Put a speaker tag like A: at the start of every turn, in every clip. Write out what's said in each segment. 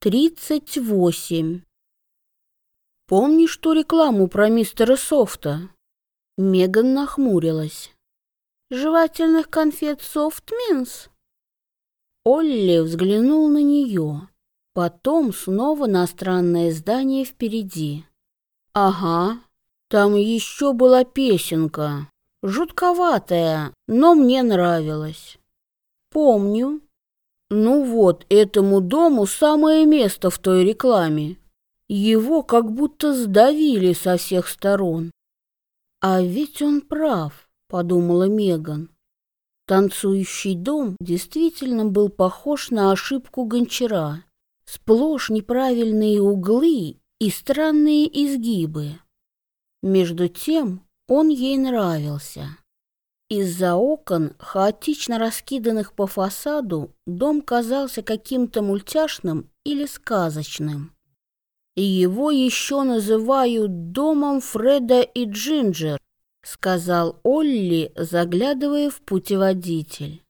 A: 38. Помнишь ту рекламу про мистера Софта? Меган нахмурилась. Жевательных конфет Софтминс? Олли взглянул на нее, потом снова на странное здание впереди. Ага, там еще была песенка, жутковатая, но мне нравилась. Помню. Ну вот, этому дому самое место в той рекламе. Его как будто сдавили со всех сторон. А ведь он прав, подумала Меган. Танцующий дом действительно был похож на ошибку гончара. Сплошь неправильные углы и странные изгибы. Между тем он ей нравился. Из-за окон, хаотично раскиданных по фасаду, дом казался каким-то мультяшным или сказочным. Его еще называют домом Фреда и Джинджер, сказал Олли, заглядывая в путеводитель.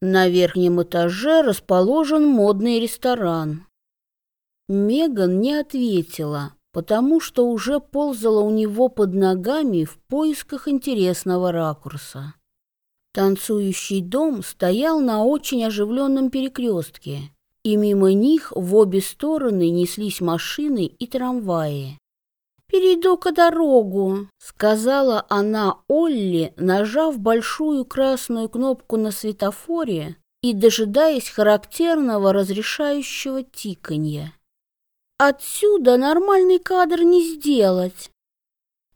A: На верхнем этаже расположен модный ресторан. Меган не ответила, потому что уже ползала у него под ногами в поисках интересного ракурса. Танцующий дом стоял на очень оживленном перекрестке, и мимо них в обе стороны неслись машины и трамваи. «Перейду-ка дорогу», — сказала она Олли, нажав большую красную кнопку на светофоре и дожидаясь характерного разрешающего тиканья. Отсюда нормальный кадр не сделать.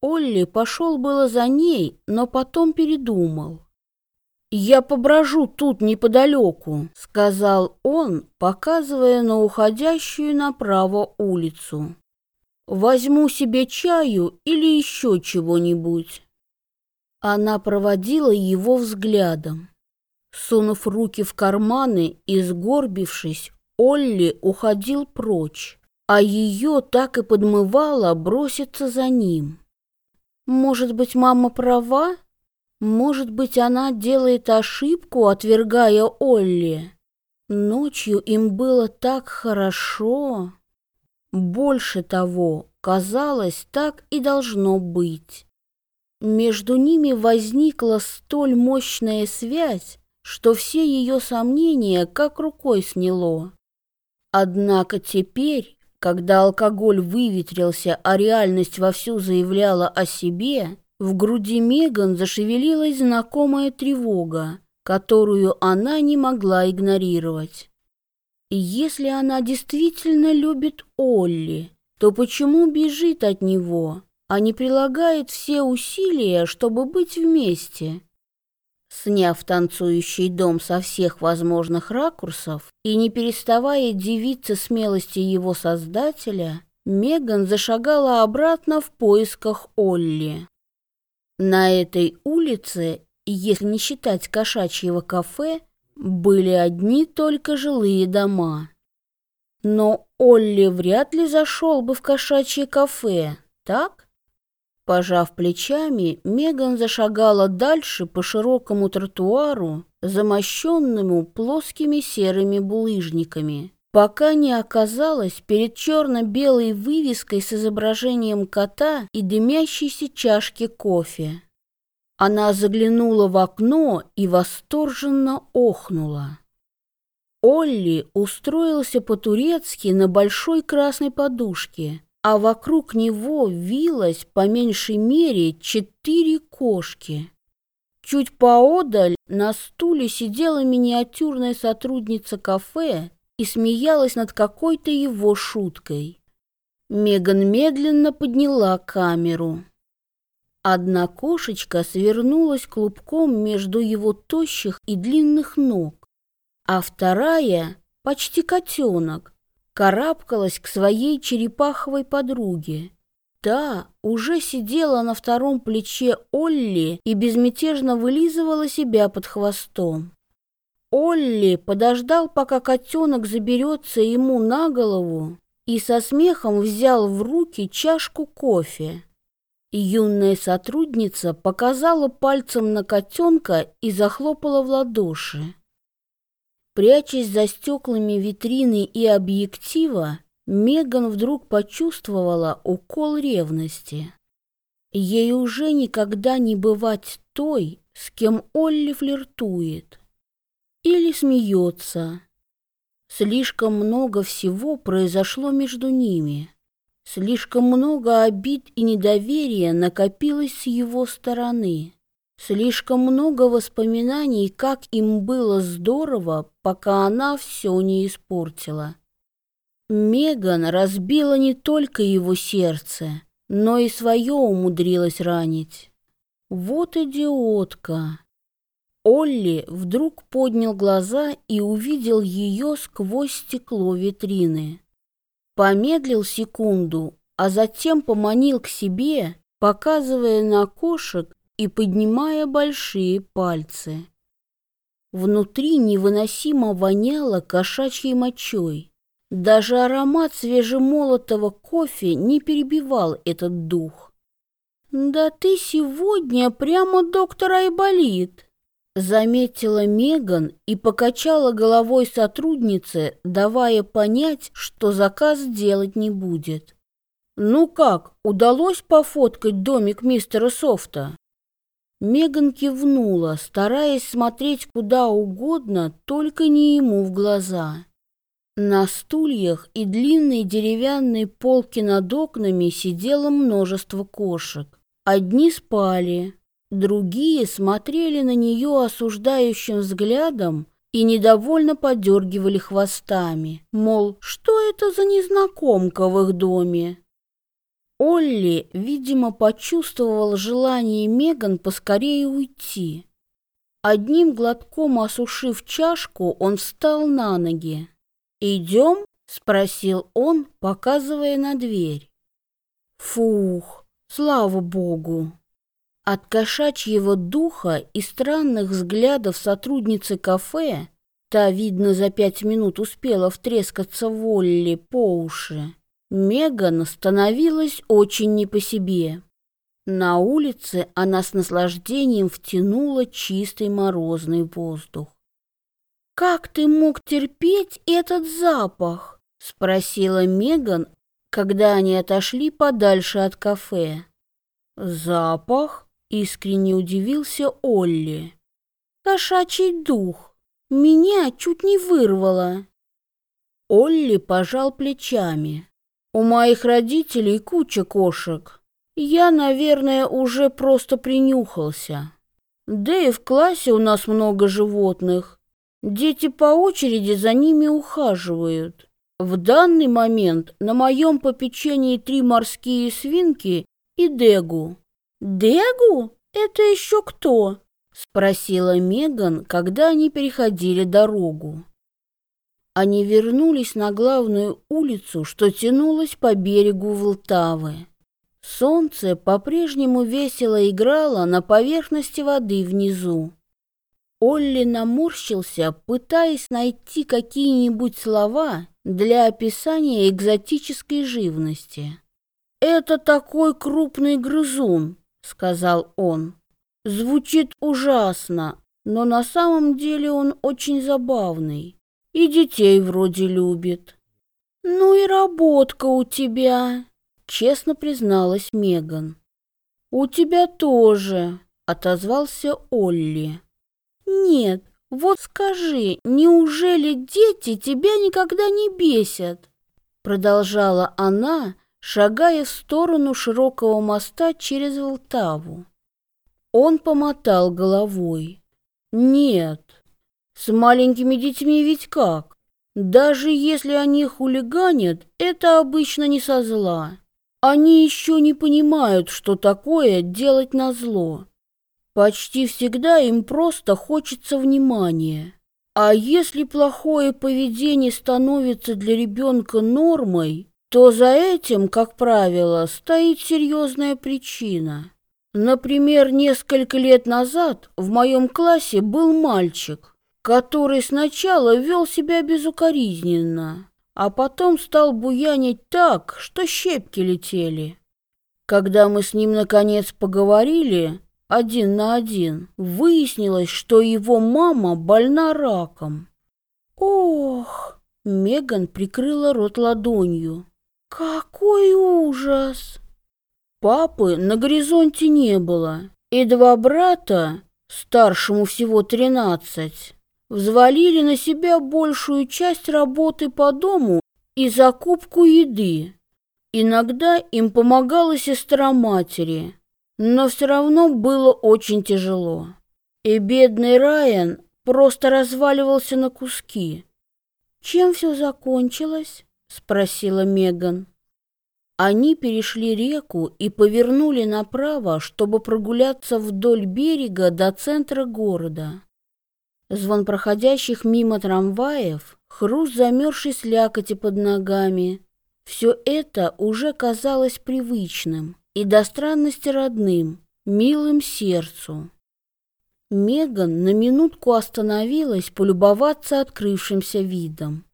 A: Олли пошел было за ней, но потом передумал. «Я поброжу тут неподалеку», — сказал он, показывая на уходящую направо улицу. «Возьму себе чаю или еще чего-нибудь». Она проводила его взглядом. Сунув руки в карманы и сгорбившись, Олли уходил прочь а ее так и подмывало броситься за ним. Может быть, мама права? Может быть, она делает ошибку, отвергая Олли? Ночью им было так хорошо. Больше того, казалось, так и должно быть. Между ними возникла столь мощная связь, что все ее сомнения как рукой сняло. Однако теперь когда алкоголь выветрился, а реальность вовсю заявляла о себе, в груди Меган зашевелилась знакомая тревога, которую она не могла игнорировать. И если она действительно любит Олли, то почему бежит от него, а не прилагает все усилия, чтобы быть вместе? Сняв танцующий дом со всех возможных ракурсов и не переставая дивиться смелости его создателя, Меган зашагала обратно в поисках Олли. На этой улице, если не считать кошачьего кафе, были одни только жилые дома. Но Олли вряд ли зашел бы в кошачье кафе, так? Пожав плечами, Меган зашагала дальше по широкому тротуару, замощенному плоскими серыми булыжниками, пока не оказалась перед черно-белой вывеской с изображением кота и дымящейся чашки кофе. Она заглянула в окно и восторженно охнула. Олли устроился по-турецки на большой красной подушке, а вокруг него вилось по меньшей мере четыре кошки. Чуть поодаль на стуле сидела миниатюрная сотрудница кафе и смеялась над какой-то его шуткой. Меган медленно подняла камеру. Одна кошечка свернулась клубком между его тощих и длинных ног, а вторая, почти котенок, карабкалась к своей черепаховой подруге. Та уже сидела на втором плече Олли и безмятежно вылизывала себя под хвостом. Олли подождал, пока котенок заберется ему на голову, и со смехом взял в руки чашку кофе. Юная сотрудница показала пальцем на котенка и захлопала в ладоши. Прячась за стеклами витрины и объектива, Меган вдруг почувствовала укол ревности. Ей уже никогда не бывать той, с кем Олли флиртует. Или смеется. Слишком много всего произошло между ними. Слишком много обид и недоверия накопилось с его стороны. Слишком много воспоминаний, как им было здорово, пока она все не испортила. Меган разбила не только его сердце, но и свое умудрилась ранить. Вот идиотка. Олли вдруг поднял глаза и увидел ее сквозь стекло витрины. Помедлил секунду, а затем поманил к себе, показывая на кошек и поднимая большие пальцы. Внутри невыносимо воняло кошачьей мочой. Даже аромат свежемолотого кофе не перебивал этот дух. «Да ты сегодня прямо доктор Айболит!» Заметила Меган и покачала головой сотруднице, давая понять, что заказ делать не будет. «Ну как, удалось пофоткать домик мистера Софта?» Меган кивнула, стараясь смотреть куда угодно, только не ему в глаза. На стульях и длинной деревянной полке над окнами сидело множество кошек. Одни спали, другие смотрели на нее осуждающим взглядом и недовольно подергивали хвостами, мол, что это за незнакомка в их доме? Олли, видимо, почувствовал желание Меган поскорее уйти. Одним глотком осушив чашку, он встал на ноги. «Идем?» — спросил он, показывая на дверь. «Фух, слава богу!» От кошачьего духа и странных взглядов сотрудницы кафе, та, видно, за пять минут успела втрескаться в Олли по уши, Меган становилась очень не по себе. На улице она с наслаждением втянула чистый морозный воздух. «Как ты мог терпеть этот запах?» — спросила Меган, когда они отошли подальше от кафе. «Запах?» — искренне удивился Олли. «Кошачий дух. Меня чуть не вырвало». Олли пожал плечами. «У моих родителей куча кошек. Я, наверное, уже просто принюхался. Да и в классе у нас много животных. Дети по очереди за ними ухаживают. В данный момент на моем попечении три морские свинки и Дегу. Дегу? Это еще кто? Спросила Меган, когда они переходили дорогу. Они вернулись на главную улицу, что тянулась по берегу Волтавы. Солнце по-прежнему весело играло на поверхности воды внизу. Олли наморщился, пытаясь найти какие-нибудь слова для описания экзотической живности. «Это такой крупный грызун», — сказал он. «Звучит ужасно, но на самом деле он очень забавный. И детей вроде любит». «Ну и работка у тебя», — честно призналась Меган. «У тебя тоже», — отозвался Олли. Нет, вот скажи, неужели дети тебя никогда не бесят? Продолжала она, шагая в сторону широкого моста через Волтаву. Он помотал головой. Нет, с маленькими детьми ведь как? Даже если они хулиганят, это обычно не со зла. Они еще не понимают, что такое делать на зло. Почти всегда им просто хочется внимания. А если плохое поведение становится для ребенка нормой, то за этим, как правило, стоит серьезная причина. Например, несколько лет назад в моем классе был мальчик, который сначала вел себя безукоризненно, а потом стал буянить так, что щепки летели. Когда мы с ним наконец поговорили, один на один, выяснилось, что его мама больна раком. Ох! Меган прикрыла рот ладонью. Какой ужас! Папы на горизонте не было, и два брата, старшему всего тринадцать, взвалили на себя большую часть работы по дому и закупку еды. Иногда им помогала сестра матери, но все равно было очень тяжело. И бедный Райан просто разваливался на куски. «Чем все закончилось?» — спросила Меган. Они перешли реку и повернули направо, чтобы прогуляться вдоль берега до центра города. Звон проходящих мимо трамваев, хруст замерзшей слякоти под ногами, все это уже казалось привычным и до странности родным, милым сердцу. Меган на минутку остановилась полюбоваться открывшимся видом.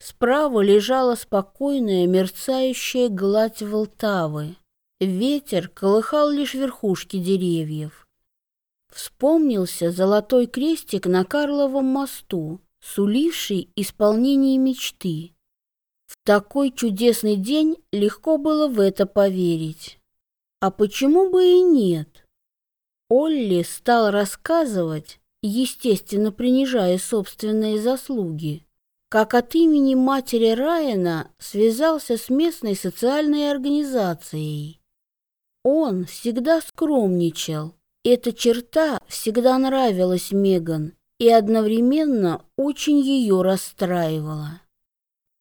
A: Справа лежала спокойная мерцающая гладь Волтавы. Ветер колыхал лишь верхушки деревьев. Вспомнился золотой крестик на Карловом мосту, суливший исполнение мечты. В такой чудесный день легко было в это поверить. А почему бы и нет? Олли стал рассказывать, естественно, принижая собственные заслуги, как от имени матери Райана связался с местной социальной организацией. Он всегда скромничал. Эта черта всегда нравилась Меган и одновременно очень ее расстраивала.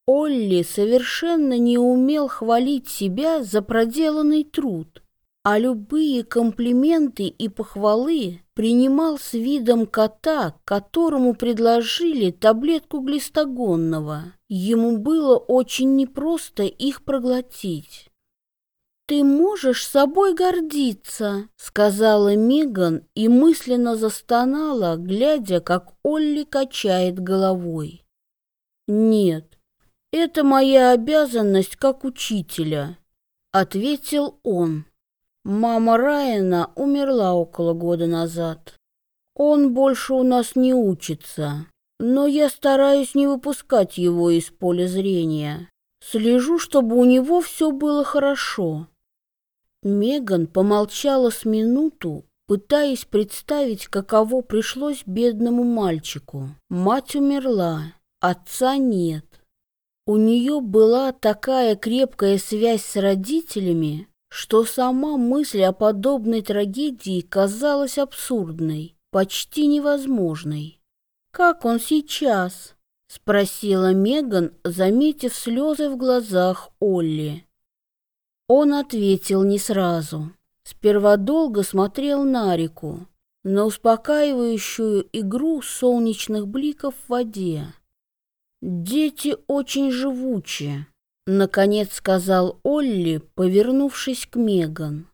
A: Олли совершенно не умел хвалить себя за проделанный труд, а любые комплименты и похвалы принимал с видом кота, которому предложили таблетку глистогонного. Ему было очень непросто их проглотить. «Ты можешь собой гордиться», — сказала Меган и мысленно застонала, глядя, как Олли качает головой. «Нет, «Это моя обязанность как учителя», — ответил он. «Мама Райана умерла около года назад. Он больше у нас не учится, но я стараюсь не выпускать его из поля зрения. Слежу, чтобы у него все было хорошо». Меган помолчала с минуту, пытаясь представить, каково пришлось бедному мальчику. Мать умерла, отца нет. У нее была такая крепкая связь с родителями, что сама мысль о подобной трагедии казалась абсурдной, почти невозможной. «Как он сейчас?» — спросила Меган, заметив слезы в глазах Олли. Он ответил не сразу. Сперва долго смотрел на реку, на успокаивающую игру солнечных бликов в воде. «Дети очень живучие», — наконец сказал Олли, повернувшись к Меган.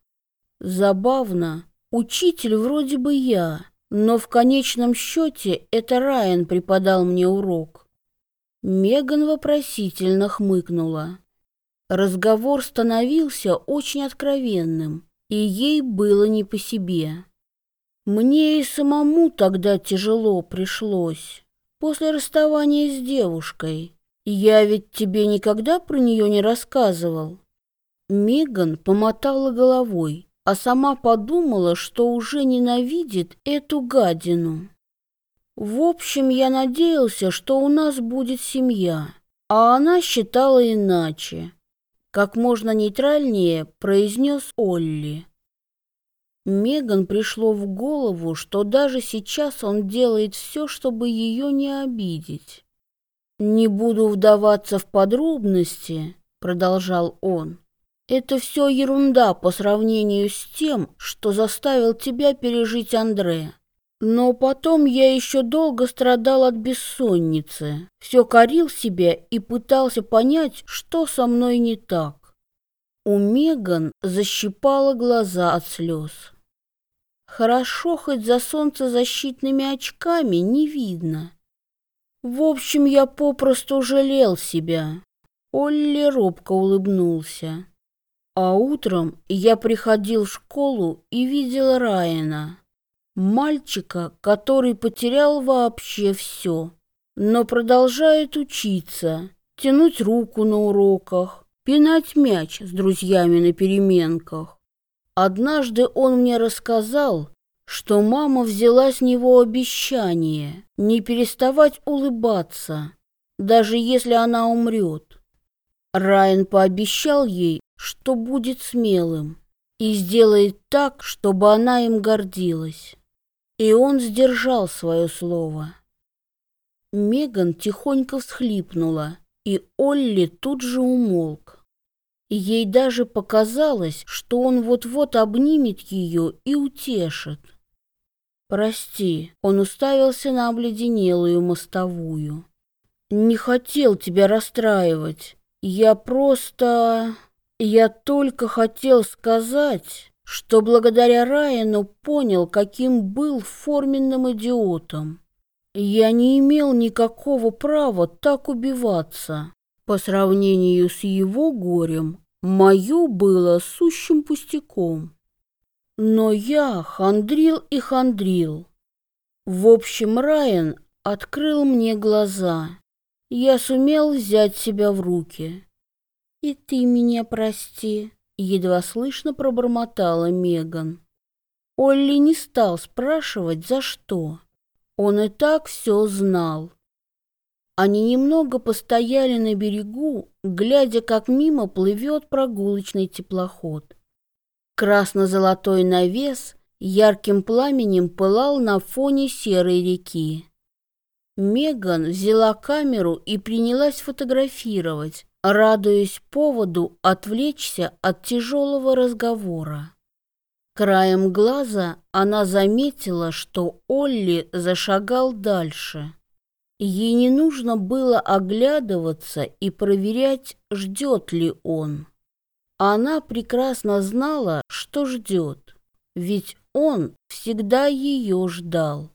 A: «Забавно, учитель вроде бы я, но в конечном счете это Райан преподал мне урок». Меган вопросительно хмыкнула. Разговор становился очень откровенным, и ей было не по себе. Мне и самому тогда тяжело пришлось после расставания с девушкой. Я ведь тебе никогда про нее не рассказывал. Меган помотала головой, а сама подумала, что уже ненавидит эту гадину. В общем, я надеялся, что у нас будет семья, а она считала иначе. Как можно нейтральнее произнес Олли. Меган пришло в голову, что даже сейчас он делает все, чтобы ее не обидеть. «Не буду вдаваться в подробности», — продолжал он. «Это все ерунда по сравнению с тем, что заставил тебя пережить Андре. Но потом я еще долго страдал от бессонницы, все корил себя и пытался понять, что со мной не так». У Меган защипала глаза от слез. Хорошо хоть за солнцезащитными очками не видно. В общем, я попросту жалел себя. Олли робко улыбнулся. А утром я приходил в школу и видел Райана. Мальчика, который потерял вообще все. но продолжает учиться, тянуть руку на уроках, пинать мяч с друзьями на переменках. Однажды он мне рассказал, что мама взяла с него обещание не переставать улыбаться, даже если она умрет. Райан пообещал ей, что будет смелым и сделает так, чтобы она им гордилась. И он сдержал свое слово. Меган тихонько всхлипнула, и Олли тут же умолк. Ей даже показалось, что он вот-вот обнимет ее и утешит. «Прости», — он уставился на обледенелую мостовую. «Не хотел тебя расстраивать. Я просто... Я только хотел сказать, что благодаря Райану понял, каким был форменным идиотом. Я не имел никакого права так убиваться. По сравнению с его горем, мое было сущим пустяком. Но я хандрил и хандрил. В общем, Райан открыл мне глаза. Я сумел взять себя в руки. «И ты меня прости», — едва слышно пробормотала Меган. Олли не стал спрашивать, за что. Он и так все знал. Они немного постояли на берегу, глядя, как мимо плывет прогулочный теплоход. Красно-золотой навес ярким пламенем пылал на фоне серой реки. Меган взяла камеру и принялась фотографировать, радуясь поводу отвлечься от тяжелого разговора. Краем глаза она заметила, что Олли зашагал дальше. Ей не нужно было оглядываться и проверять, ждет ли он. Она прекрасно знала, что ждет, ведь он всегда ее ждал.